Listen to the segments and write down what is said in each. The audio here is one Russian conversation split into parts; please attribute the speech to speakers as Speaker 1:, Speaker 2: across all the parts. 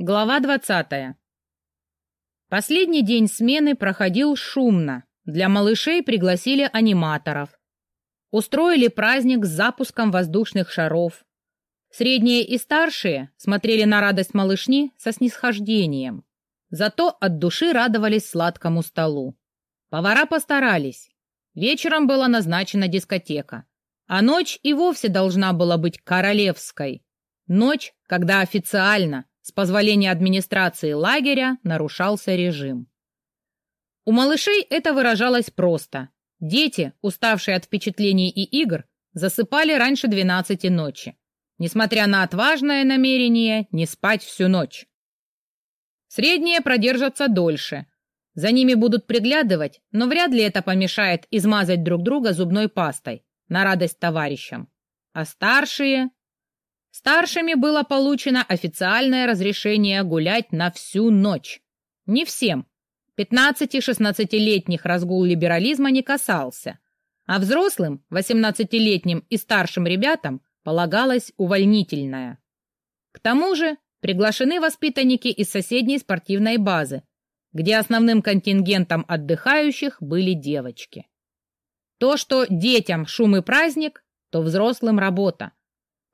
Speaker 1: Глава двадцатая. Последний день смены проходил шумно. Для малышей пригласили аниматоров. Устроили праздник с запуском воздушных шаров. Средние и старшие смотрели на радость малышни со снисхождением. Зато от души радовались сладкому столу. Повара постарались. Вечером была назначена дискотека. А ночь и вовсе должна была быть королевской. Ночь, когда официально с позволения администрации лагеря нарушался режим. У малышей это выражалось просто. Дети, уставшие от впечатлений и игр, засыпали раньше 12 ночи, несмотря на отважное намерение не спать всю ночь. Средние продержатся дольше. За ними будут приглядывать, но вряд ли это помешает измазать друг друга зубной пастой на радость товарищам. А старшие Старшими было получено официальное разрешение гулять на всю ночь. Не всем. 15-16-летних разгул либерализма не касался, а взрослым, 18-летним и старшим ребятам полагалось увольнительное. К тому же приглашены воспитанники из соседней спортивной базы, где основным контингентом отдыхающих были девочки. То, что детям шум и праздник, то взрослым работа.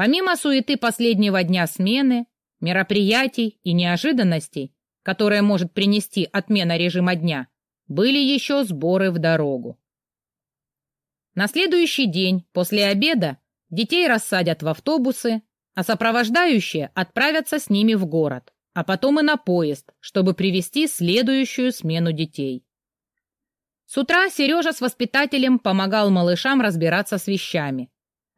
Speaker 1: Помимо суеты последнего дня смены, мероприятий и неожиданностей, которые может принести отмена режима дня, были еще сборы в дорогу. На следующий день после обеда детей рассадят в автобусы, а сопровождающие отправятся с ними в город, а потом и на поезд, чтобы привести следующую смену детей. С утра Сережа с воспитателем помогал малышам разбираться с вещами,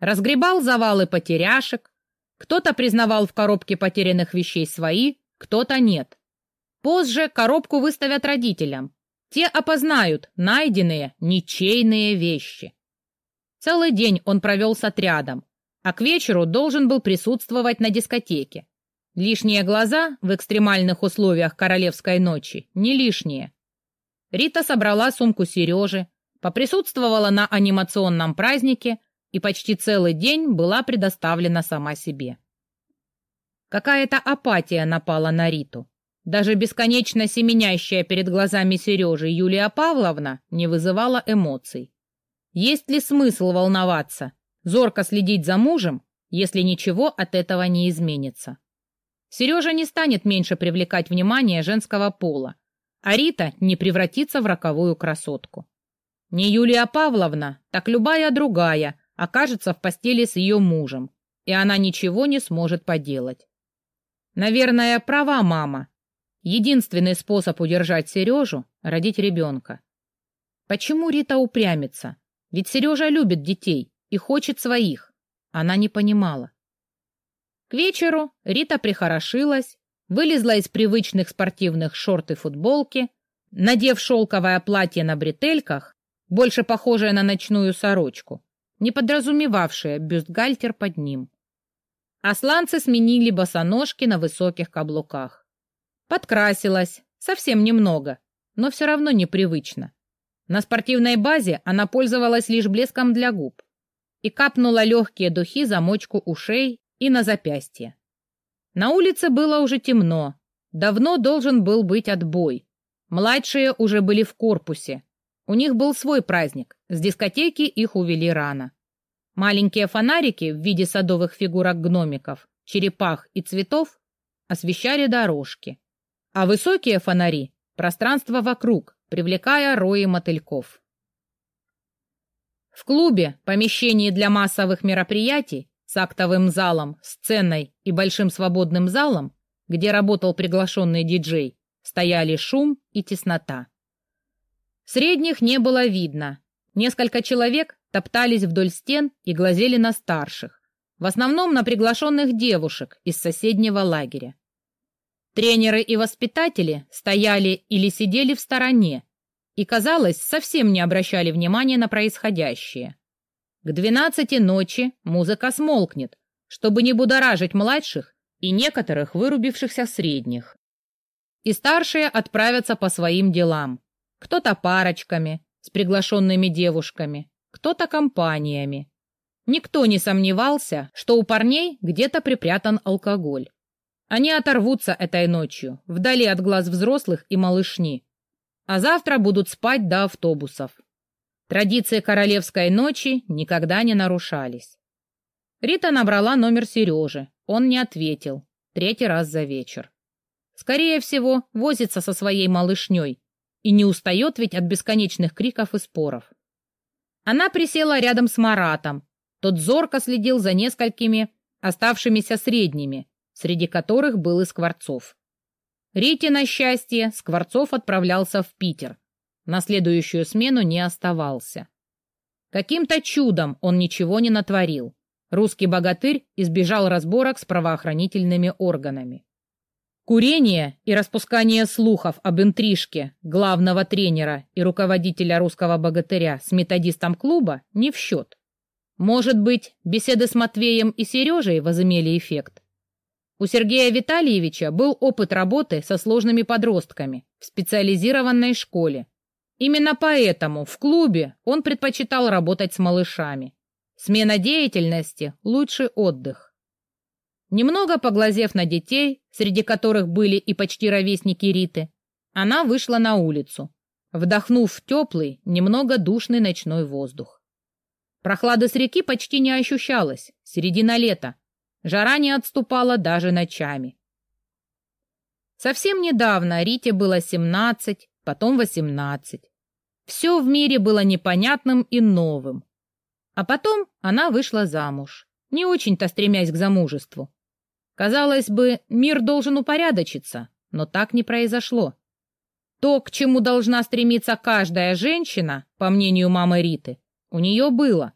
Speaker 1: разгребал завалы потеряшек, кто-то признавал в коробке потерянных вещей свои, кто-то нет. Позже коробку выставят родителям. Те опознают найденные ничейные вещи. Целый день он провел с отрядом, а к вечеру должен был присутствовать на дискотеке. Лишние глаза в экстремальных условиях королевской ночи не лишние. Рита собрала сумку Сережи, поприсутствовала на анимационном празднике, и почти целый день была предоставлена сама себе. Какая-то апатия напала на Риту. Даже бесконечно семенящая перед глазами Сережи Юлия Павловна не вызывала эмоций. Есть ли смысл волноваться, зорко следить за мужем, если ничего от этого не изменится? Сережа не станет меньше привлекать внимание женского пола, а Рита не превратится в роковую красотку. Не Юлия Павловна, так любая другая окажется в постели с ее мужем, и она ничего не сможет поделать. Наверное, права мама. Единственный способ удержать Сережу — родить ребенка. Почему Рита упрямится? Ведь Сережа любит детей и хочет своих. Она не понимала. К вечеру Рита прихорошилась, вылезла из привычных спортивных шорт и футболки, надев шелковое платье на бретельках, больше похожее на ночную сорочку, не подразумевавшее бюстгальтер под ним. Асланцы сменили босоножки на высоких каблуках. Подкрасилась, совсем немного, но все равно непривычно. На спортивной базе она пользовалась лишь блеском для губ и капнула легкие духи за мочку ушей и на запястье. На улице было уже темно, давно должен был быть отбой. Младшие уже были в корпусе, у них был свой праздник, с дискотеки их увели рано. Маленькие фонарики в виде садовых фигурок гномиков, черепах и цветов освещали дорожки, а высокие фонари — пространство вокруг, привлекая рои мотыльков. В клубе, помещении для массовых мероприятий, с актовым залом, сценой и большим свободным залом, где работал приглашенный диджей, стояли шум и теснота. Средних не было видно. Несколько человек топтались вдоль стен и глазели на старших, в основном на приглашенных девушек из соседнего лагеря. Тренеры и воспитатели стояли или сидели в стороне и, казалось, совсем не обращали внимания на происходящее. К двенадцати ночи музыка смолкнет, чтобы не будоражить младших и некоторых вырубившихся средних. И старшие отправятся по своим делам, кто-то парочками, с приглашенными девушками, кто-то компаниями. Никто не сомневался, что у парней где-то припрятан алкоголь. Они оторвутся этой ночью, вдали от глаз взрослых и малышни, а завтра будут спать до автобусов. Традиции королевской ночи никогда не нарушались. Рита набрала номер Сережи. Он не ответил. Третий раз за вечер. Скорее всего, возится со своей малышней и не устает ведь от бесконечных криков и споров. Она присела рядом с Маратом. Тот зорко следил за несколькими оставшимися средними, среди которых был и Скворцов. Рите, на счастье, Скворцов отправлялся в Питер. На следующую смену не оставался. Каким-то чудом он ничего не натворил. Русский богатырь избежал разборок с правоохранительными органами. Курение и распускание слухов об интрижке главного тренера и руководителя русского богатыря с методистом клуба не в счет. Может быть, беседы с Матвеем и Сережей возымели эффект. У Сергея Витальевича был опыт работы со сложными подростками в специализированной школе. Именно поэтому в клубе он предпочитал работать с малышами. Смена деятельности – лучший отдых. Немного поглазев на детей, среди которых были и почти ровесники Риты, она вышла на улицу, вдохнув теплый, немного душный ночной воздух. Прохлада с реки почти не ощущалась, середина лета, Жара не отступала даже ночами. Совсем недавно Рите было 17, потом 18. Все в мире было непонятным и новым. А потом она вышла замуж, не очень-то стремясь к замужеству. Казалось бы, мир должен упорядочиться, но так не произошло. То, к чему должна стремиться каждая женщина, по мнению мамы Риты, у нее было.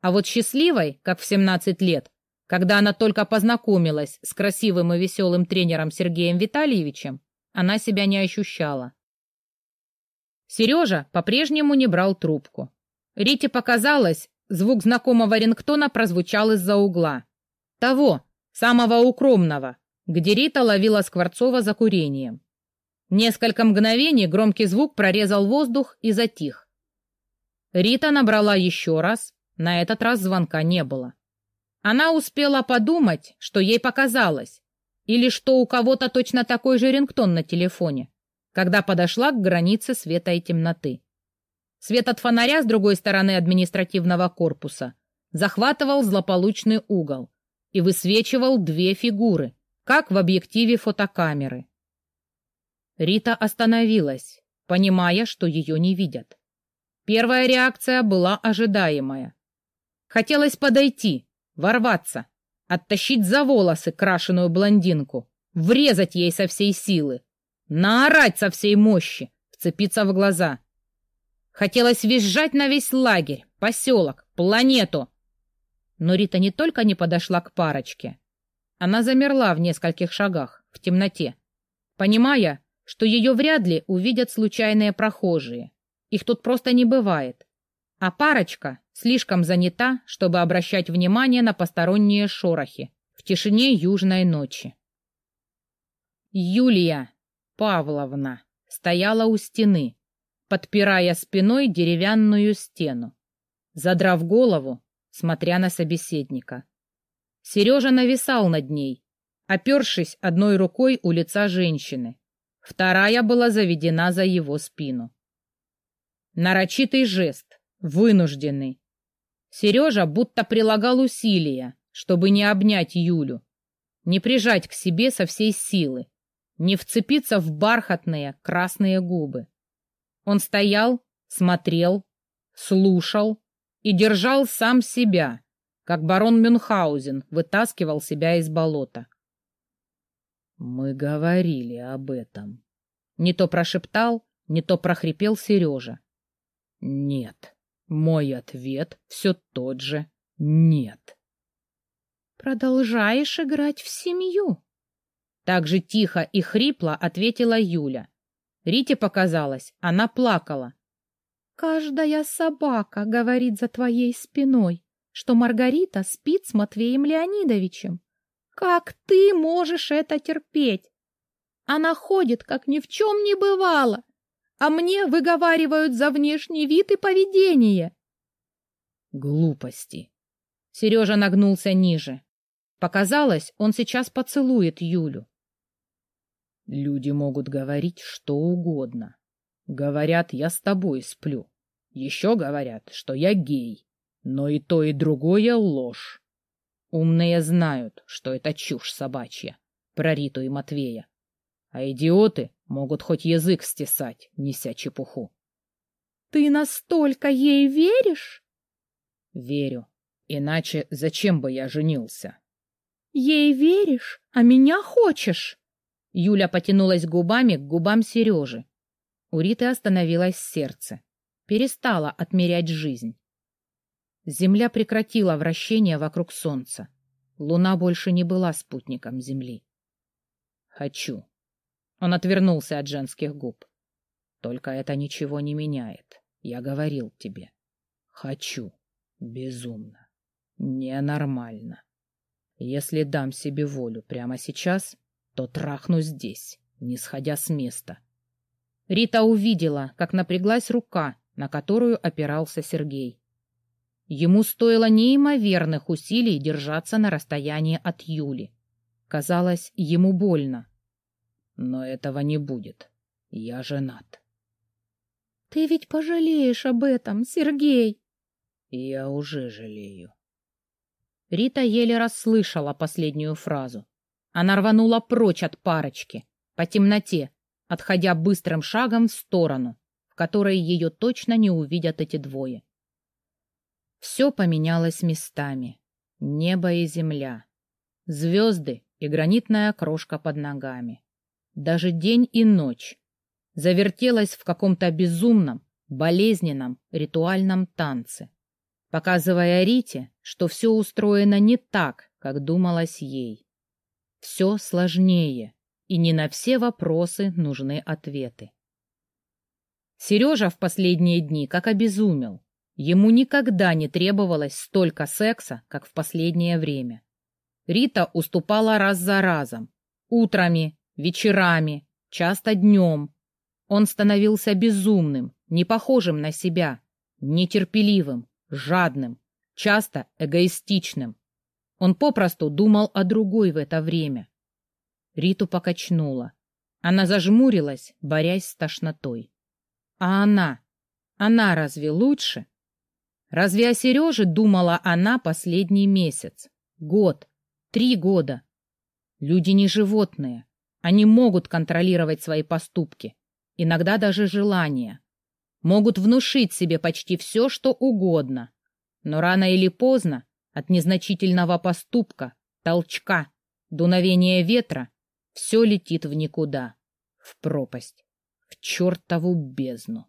Speaker 1: А вот счастливой, как в 17 лет, когда она только познакомилась с красивым и веселым тренером Сергеем Витальевичем, она себя не ощущала. Сережа по-прежнему не брал трубку. Рите показалось, звук знакомого рингтона прозвучал из-за угла. Того, самого укромного, где Рита ловила Скворцова за курением. Несколько мгновений громкий звук прорезал воздух и затих. Рита набрала еще раз, на этот раз звонка не было. Она успела подумать, что ей показалось, или что у кого-то точно такой же рингтон на телефоне, когда подошла к границе света и темноты. Свет от фонаря с другой стороны административного корпуса захватывал злополучный угол и высвечивал две фигуры, как в объективе фотокамеры. Рита остановилась, понимая, что ее не видят. Первая реакция была ожидаемая. Хотелось подойти, ворваться, оттащить за волосы крашеную блондинку, врезать ей со всей силы, наорать со всей мощи, вцепиться в глаза. Хотелось визжать на весь лагерь, поселок, планету. Но Рита не только не подошла к парочке. Она замерла в нескольких шагах, в темноте, понимая, что ее вряд ли увидят случайные прохожие. Их тут просто не бывает. А парочка слишком занята, чтобы обращать внимание на посторонние шорохи в тишине южной ночи. Юлия Павловна стояла у стены, подпирая спиной деревянную стену, задрав голову, смотря на собеседника. Сережа нависал над ней, опершись одной рукой у лица женщины, вторая была заведена за его спину. Нарочитый жест, вынужденный, Сережа будто прилагал усилия, чтобы не обнять Юлю, не прижать к себе со всей силы, не вцепиться в бархатные красные губы. Он стоял, смотрел, слушал и держал сам себя, как барон Мюнхгаузен вытаскивал себя из болота. «Мы говорили об этом», — не то прошептал, не то прохрипел Сережа. «Нет». Мой ответ все тот же «нет».
Speaker 2: «Продолжаешь играть в семью?»
Speaker 1: Так же тихо и хрипло ответила Юля. Рите показалось, она плакала.
Speaker 2: «Каждая собака говорит за твоей спиной, что Маргарита спит с Матвеем Леонидовичем. Как ты можешь это терпеть? Она ходит, как ни в чем не бывало, а мне выговаривают за внешний вид и поведение.
Speaker 1: Глупости. Сережа нагнулся ниже. Показалось, он сейчас поцелует Юлю. Люди могут говорить что угодно. Говорят, я с тобой сплю. Еще говорят, что я гей. Но и то, и другое ложь. Умные знают, что это чушь собачья, про Риту и Матвея. А идиоты могут хоть язык стесать, неся чепуху.
Speaker 2: — Ты настолько ей веришь?
Speaker 1: — Верю. Иначе зачем бы я женился?
Speaker 2: — Ей веришь, а меня хочешь?
Speaker 1: Юля потянулась губами к губам Сережи. У Риты остановилось сердце. Перестала отмерять жизнь. Земля прекратила вращение вокруг Солнца. Луна больше не была спутником Земли. «Хочу». Он отвернулся от женских губ. «Только это ничего не меняет. Я говорил тебе. Хочу. Безумно. Ненормально. Если дам себе волю прямо сейчас, то трахну здесь, не сходя с места». Рита увидела, как напряглась рука, на которую опирался Сергей. Ему стоило неимоверных усилий держаться на расстоянии от Юли. Казалось, ему больно. Но этого не будет. Я женат.
Speaker 2: — Ты ведь пожалеешь об этом, Сергей.
Speaker 1: — Я уже жалею. Рита еле расслышала последнюю фразу. Она рванула прочь от парочки, по темноте, отходя быстрым шагом в сторону, в которой ее точно не увидят эти двое. Все поменялось местами. Небо и земля. Звезды и гранитная крошка под ногами. Даже день и ночь. Завертелась в каком-то безумном, болезненном ритуальном танце, показывая Рите, что все устроено не так, как думалось ей. Все сложнее, и не на все вопросы нужны ответы. Сережа в последние дни как обезумел. Ему никогда не требовалось столько секса, как в последнее время. Рита уступала раз за разом. Утрами, вечерами, часто днем. Он становился безумным, не похожим на себя, нетерпеливым, жадным, часто эгоистичным. Он попросту думал о другой в это время. Риту покачнула. Она зажмурилась, борясь с тошнотой. А она? Она разве лучше? Разве о Сереже думала она последний месяц? Год? Три года? Люди не животные. Они могут контролировать свои поступки, иногда даже желания. Могут внушить себе почти все, что угодно. Но рано или поздно от незначительного поступка, толчка, дуновения ветра все летит в никуда, в пропасть, в чертову бездну.